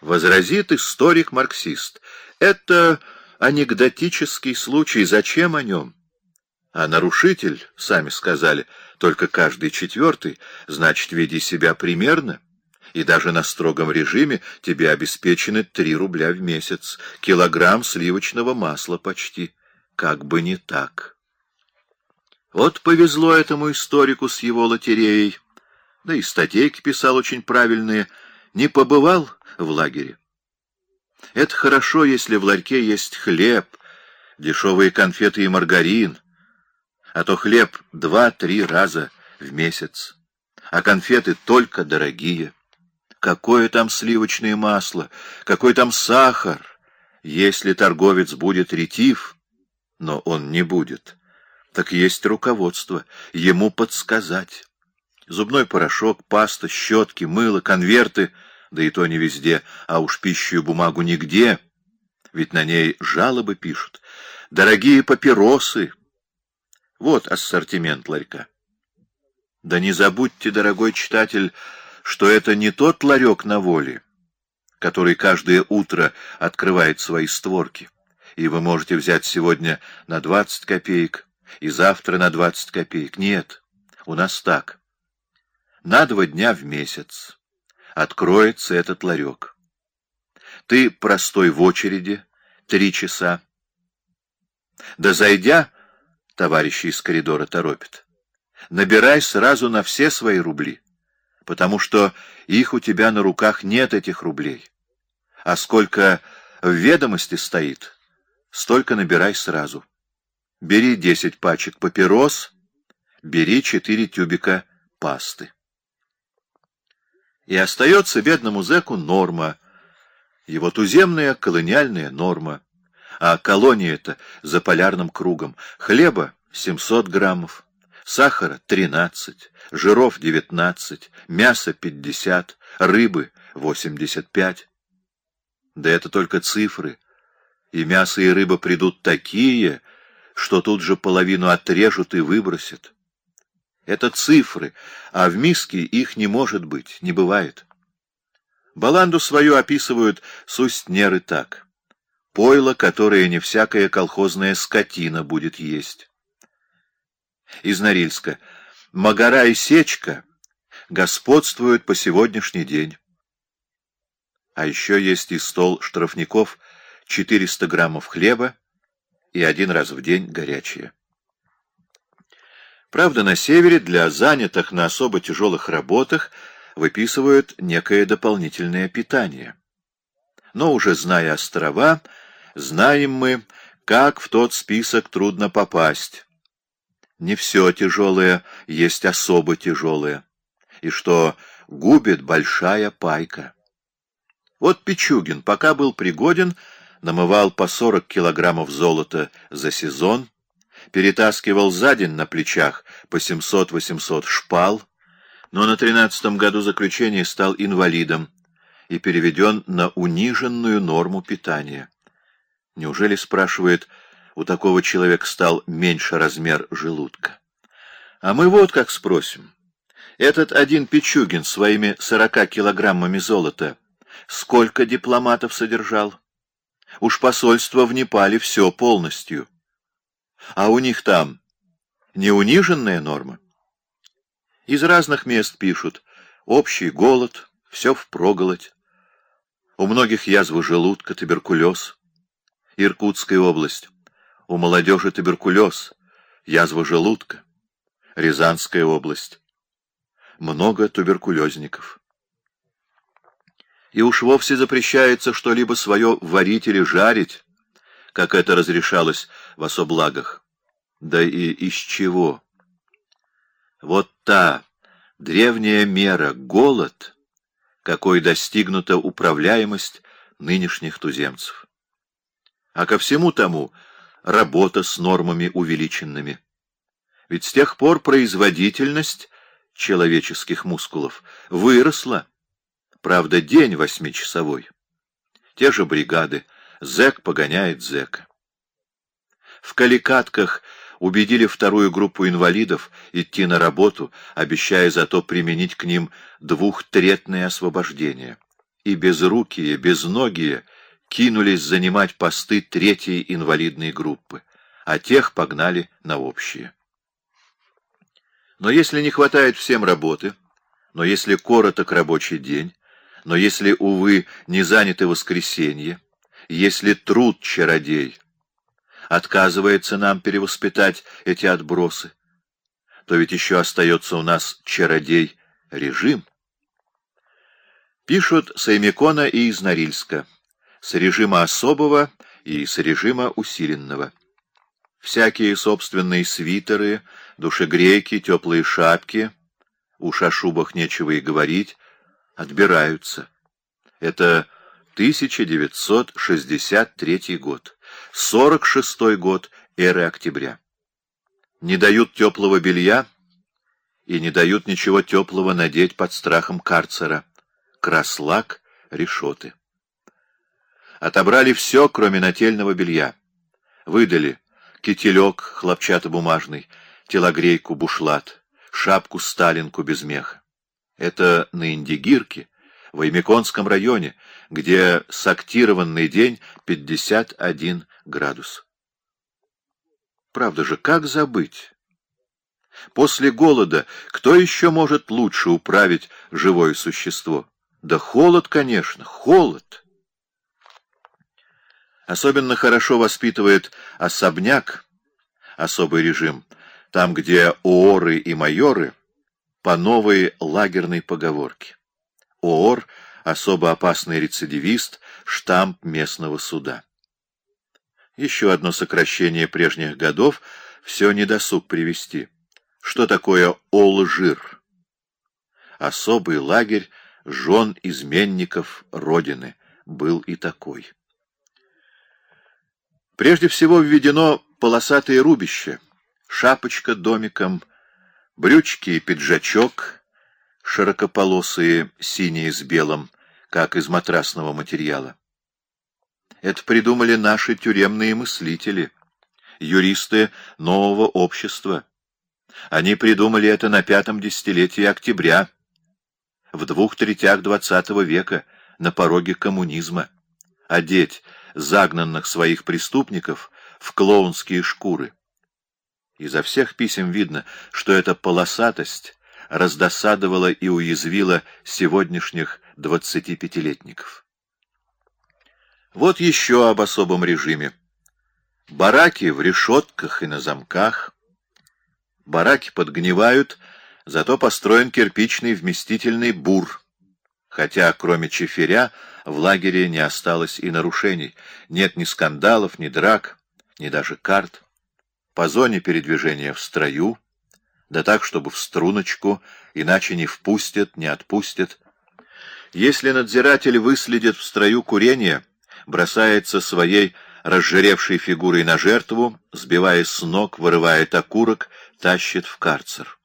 Возразит историк-марксист. Это анекдотический случай, зачем о нем? А нарушитель, сами сказали, только каждый четвертый, значит, веди себя примерно. И даже на строгом режиме тебе обеспечены три рубля в месяц, килограмм сливочного масла почти. Как бы не так. Вот повезло этому историку с его лотереей. Да и статейки писал очень правильные. Не побывал в лагере. Это хорошо, если в ларьке есть хлеб, дешевые конфеты и маргарин, а то хлеб два-три раза в месяц, а конфеты только дорогие. Какое там сливочное масло, какой там сахар, если торговец будет ретив, но он не будет. Так есть руководство, ему подсказать. Зубной порошок, паста, щетки, мыло, конверты — да и то не везде, а уж пищу и бумагу нигде, ведь на ней жалобы пишут. Дорогие папиросы. Вот ассортимент ларька. Да не забудьте, дорогой читатель, что это не тот ларек на воле, который каждое утро открывает свои створки, и вы можете взять сегодня на 20 копеек и завтра на 20 копеек. Нет, у нас так. На два дня в месяц откроется этот ларек. Ты простой в очереди, три часа. Да зайдя, товарищи из коридора торопят, набирай сразу на все свои рубли, потому что их у тебя на руках нет, этих рублей. А сколько в ведомости стоит, столько набирай сразу. Бери десять пачек папирос, бери четыре тюбика пасты. И остается бедному зэку норма, его туземная колониальная норма. А колония это за полярным кругом. Хлеба 700 граммов, сахара 13, жиров 19, мяса 50, рыбы 85. Да это только цифры. И мясо и рыба придут такие, что тут же половину отрежут и выбросят. Это цифры, а в миске их не может быть, не бывает. Баланду свою описывают сустнеры так. Пойло, которое не всякая колхозная скотина будет есть. Из Норильска. Магара и сечка господствуют по сегодняшний день. А еще есть и стол штрафников, 400 граммов хлеба и один раз в день горячее. Правда, на севере для занятых на особо тяжелых работах выписывают некое дополнительное питание. Но уже зная острова, знаем мы, как в тот список трудно попасть. Не все тяжелое есть особо тяжелое, и что губит большая пайка. Вот Пичугин, пока был пригоден, намывал по 40 килограммов золота за сезон, перетаскивал за день на плечах по 700-800 шпал, но на тринадцатом году заключения стал инвалидом и переведен на униженную норму питания. Неужели, спрашивает, у такого человека стал меньше размер желудка? А мы вот как спросим. Этот один Пичугин своими сорока килограммами золота сколько дипломатов содержал? Уж посольство в Непале все полностью. А у них там не униженная норма? Из разных мест пишут. Общий голод, все впроголодь. У многих язва желудка, туберкулез. Иркутская область. У молодежи туберкулез, язва желудка. Рязанская область. Много туберкулезников. И уж вовсе запрещается что-либо свое варить или жарить, как это разрешалось в особлагах. Да и из чего? Вот та древняя мера — голод, какой достигнута управляемость нынешних туземцев. А ко всему тому работа с нормами увеличенными. Ведь с тех пор производительность человеческих мускулов выросла. Правда, день восьмичасовой. Те же бригады — зэк погоняет зэка. В каликатках убедили вторую группу инвалидов идти на работу, обещая зато применить к ним двухтретное освобождение. и безрукие, безногие кинулись занимать посты третьей инвалидной группы, а тех погнали на общие. Но если не хватает всем работы, но если короток рабочий день, но если, увы, не заняты воскресенье, если труд чародей отказывается нам перевоспитать эти отбросы, то ведь еще остается у нас чародей-режим. Пишут с и из Норильска, с режима особого и с режима усиленного. Всякие собственные свитеры, душегрейки, теплые шапки, уж о шубах нечего и говорить, отбираются. Это 1963 год, 46 год эры октября. Не дают теплого белья и не дают ничего теплого надеть под страхом карцера. Краслак, решеты. Отобрали все, кроме нательного белья. Выдали кителек хлопчатобумажный, телогрейку, бушлат, шапку-сталинку без меха. Это на Индигирке, в Аймеконском районе, где сактированный день 51 градус. Правда же, как забыть? После голода кто еще может лучше управить живое существо? Да холод, конечно, холод. Особенно хорошо воспитывает особняк, особый режим, там, где ооры и майоры по новой лагерной поговорке. ООР — особо опасный рецидивист, штамп местного суда. Еще одно сокращение прежних годов все недосуг привести. Что такое Олжир? Особый лагерь жен изменников Родины был и такой. Прежде всего введено полосатое рубище, шапочка домиком, брючки и пиджачок, широкополосые, синие с белым, как из матрасного материала. Это придумали наши тюремные мыслители, юристы нового общества. Они придумали это на пятом десятилетии октября, в двух третях двадцатого века, на пороге коммунизма, одеть загнанных своих преступников в клоунские шкуры. Изо всех писем видно, что эта полосатость раздосадовала и уязвила сегодняшних двадцатипятилетников. Вот еще об особом режиме. Бараки в решетках и на замках. Бараки подгнивают, зато построен кирпичный вместительный бур. Хотя, кроме чеферя, в лагере не осталось и нарушений. Нет ни скандалов, ни драк, ни даже карт. По зоне передвижения в строю, да так, чтобы в струночку, иначе не впустят, не отпустят. Если надзиратель выследит в строю курение, бросается своей разжиревшей фигурой на жертву, сбивая с ног, вырывает окурок, тащит в карцер.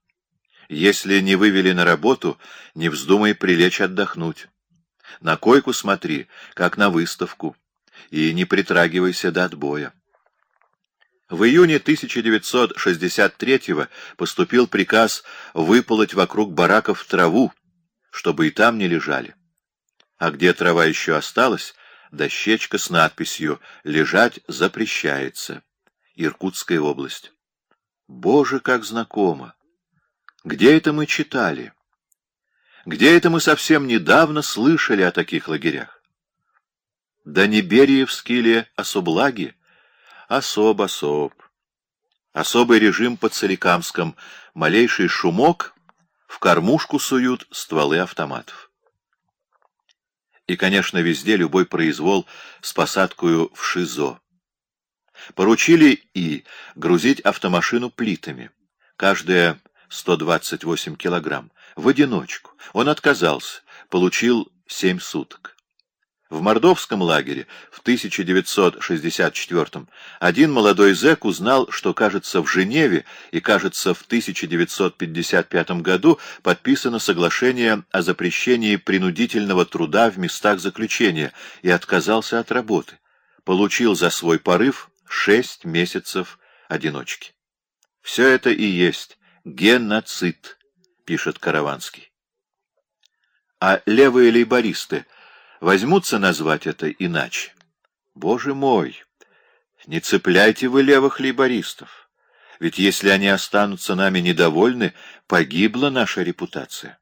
Если не вывели на работу, не вздумай прилечь отдохнуть. На койку смотри, как на выставку, и не притрагивайся до отбоя. В июне 1963 поступил приказ выполоть вокруг бараков траву, чтобы и там не лежали. А где трава еще осталась, дощечка с надписью «Лежать запрещается». Иркутская область. Боже, как знакомо! Где это мы читали? Где это мы совсем недавно слышали о таких лагерях? Да не Бериевские ли особлаги? Особ-особ. Особый режим по Царикамском. Малейший шумок — в кормушку суют стволы автоматов. И, конечно, везде любой произвол с посадкою в ШИЗО. Поручили и грузить автомашину плитами. Каждая 128 килограмм. В одиночку. Он отказался. Получил 7 суток. В Мордовском лагере в 1964 один молодой зэк узнал, что, кажется, в Женеве и, кажется, в 1955 году подписано соглашение о запрещении принудительного труда в местах заключения и отказался от работы. Получил за свой порыв шесть месяцев одиночки. Все это и есть геноцид, пишет Караванский. А левые лейбористы возьмутся назвать это иначе. Боже мой, не цепляйте вы левых лейбористов, ведь если они останутся нами недовольны, погибла наша репутация.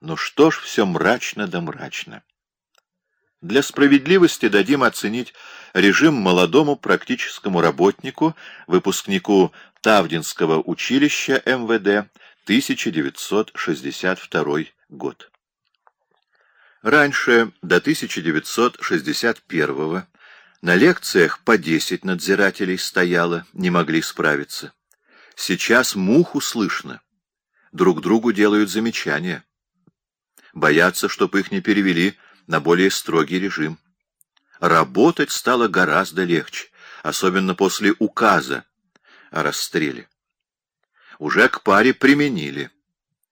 Ну что ж, все мрачно да мрачно. Для справедливости дадим оценить режим молодому практическому работнику, выпускнику Тавдинского училища МВД, 1962 год. Раньше, до 1961 на лекциях по 10 надзирателей стояло, не могли справиться. Сейчас муху слышно. Друг другу делают замечания. Боятся, чтоб их не перевели на более строгий режим. Работать стало гораздо легче, особенно после указа о расстреле. Уже к паре применили.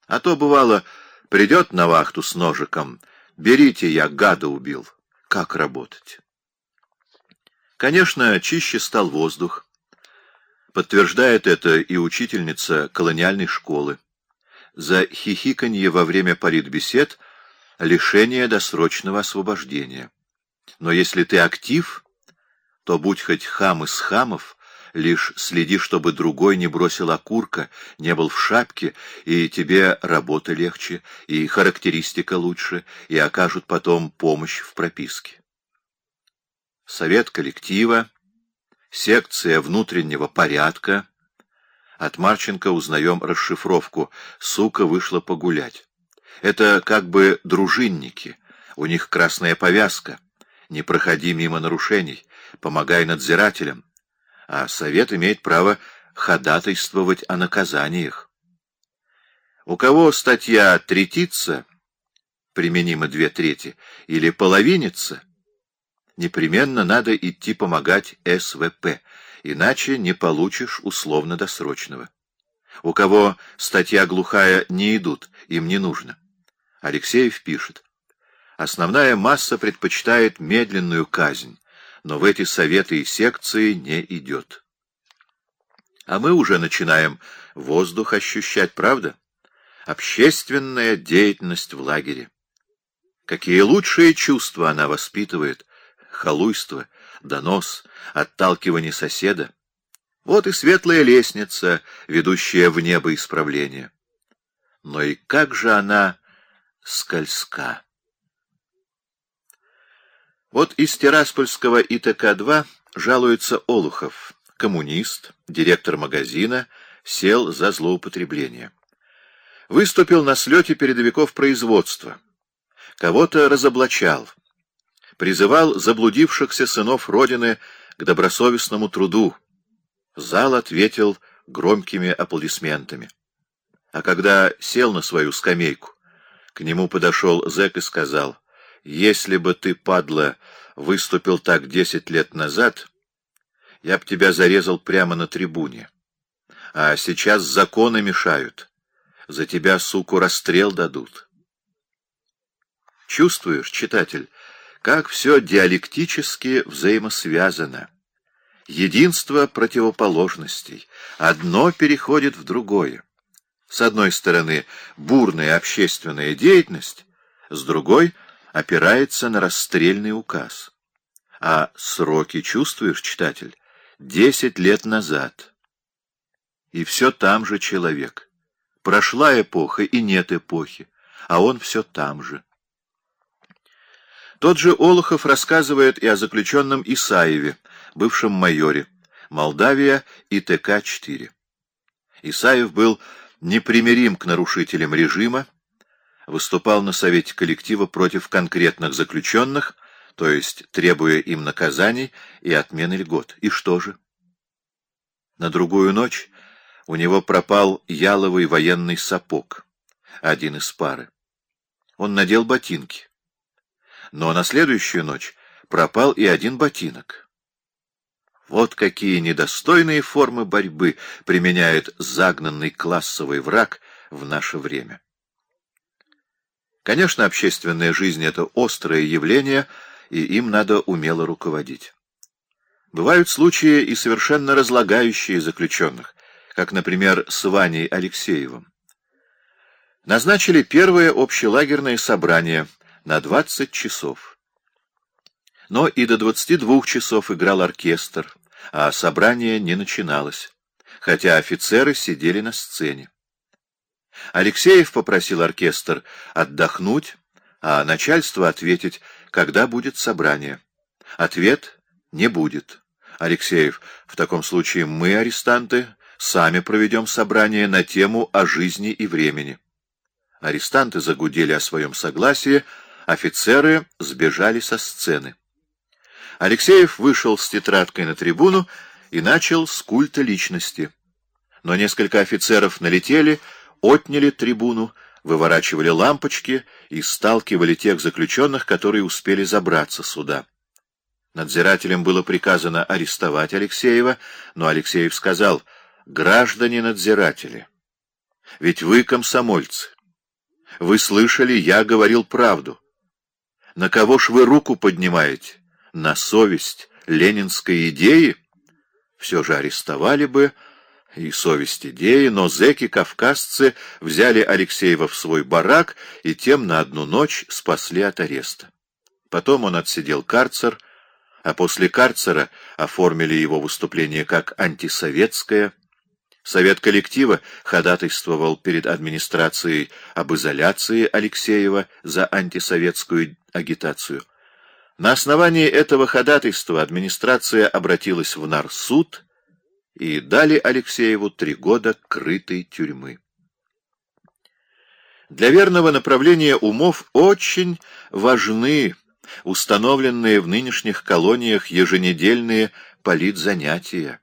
А то, бывало, придет на вахту с ножиком, берите, я гада убил. Как работать? Конечно, чище стал воздух. Подтверждает это и учительница колониальной школы. За хихиканье во время политбесед лишение досрочного освобождения. Но если ты актив, то будь хоть хам из хамов, лишь следи, чтобы другой не бросил окурка, не был в шапке, и тебе работа легче, и характеристика лучше, и окажут потом помощь в прописке. Совет коллектива, секция внутреннего порядка. От Марченко узнаем расшифровку «Сука вышла погулять». Это как бы дружинники, у них красная повязка. Не проходи мимо нарушений, помогай надзирателям. А совет имеет право ходатайствовать о наказаниях. У кого статья третится, применима две трети, или половинится, непременно надо идти помогать СВП, иначе не получишь условно-досрочного. У кого статья глухая не идут, им не нужно. Алексеев пишет. Основная масса предпочитает медленную казнь, но в эти советы и секции не идет. А мы уже начинаем воздух ощущать, правда? Общественная деятельность в лагере. Какие лучшие чувства она воспитывает. Халуйство, донос, отталкивание соседа. Вот и светлая лестница, ведущая в небо исправления. Но и как же она скользка. Вот из Тираспольского ИТК-2 жалуется Олухов, коммунист, директор магазина, сел за злоупотребление. Выступил на слете передовиков производства. Кого-то разоблачал. Призывал заблудившихся сынов Родины к добросовестному труду. Зал ответил громкими аплодисментами. А когда сел на свою скамейку, к нему подошел зэк и сказал, «Если бы ты, падла, выступил так десять лет назад, я б тебя зарезал прямо на трибуне. А сейчас законы мешают. За тебя, суку, расстрел дадут». Чувствуешь, читатель, как все диалектически взаимосвязано. Единство противоположностей. Одно переходит в другое. С одной стороны, бурная общественная деятельность, с другой — опирается на расстрельный указ. А сроки чувствуешь, читатель? Десять лет назад. И все там же человек. Прошла эпоха, и нет эпохи, а он все там же. Тот же Олухов рассказывает и о заключенном Исаеве, бывшем майоре, Молдавия и ТК-4. Исаев был непримирим к нарушителям режима, выступал на совете коллектива против конкретных заключенных, то есть требуя им наказаний и отмены льгот. И что же? На другую ночь у него пропал яловый военный сапог, один из пары. Он надел ботинки. Но на следующую ночь пропал и один ботинок. Вот какие недостойные формы борьбы применяет загнанный классовый враг в наше время. Конечно, общественная жизнь — это острое явление, и им надо умело руководить. Бывают случаи и совершенно разлагающие заключенных, как, например, с Ваней Алексеевым. Назначили первое общелагерное собрание на 20 часов. Но и до 22 часов играл оркестр, а собрание не начиналось, хотя офицеры сидели на сцене. Алексеев попросил оркестр отдохнуть, а начальство ответить, когда будет собрание. Ответ — не будет. Алексеев, в таком случае мы, арестанты, сами проведем собрание на тему о жизни и времени. Арестанты загудели о своем согласии, офицеры сбежали со сцены. Алексеев вышел с тетрадкой на трибуну и начал с культа личности. Но несколько офицеров налетели, отняли трибуну, выворачивали лампочки и сталкивали тех заключенных, которые успели забраться сюда. Надзирателям было приказано арестовать Алексеева, но Алексеев сказал, «Граждане надзиратели, ведь вы комсомольцы. Вы слышали, я говорил правду. На кого ж вы руку поднимаете? На совесть ленинской идеи? Все же арестовали бы и совесть идеи, но зэки-кавказцы взяли Алексеева в свой барак и тем на одну ночь спасли от ареста. Потом он отсидел карцер, а после карцера оформили его выступление как антисоветское, Совет коллектива ходатайствовал перед администрацией об изоляции Алексеева за антисоветскую агитацию. На основании этого ходатайства администрация обратилась в Нарсуд и дали Алексееву три года крытой тюрьмы. Для верного направления умов очень важны установленные в нынешних колониях еженедельные политзанятия.